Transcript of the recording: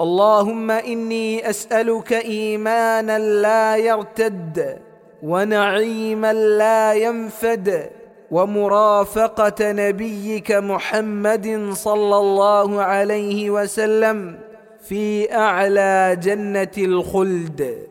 اللهم إني أسألك إيمانا لا يرتد ونعيما لا ينفد ومرافقة نبيك محمد صلى الله عليه وسلم في أعلى جنة الخلد.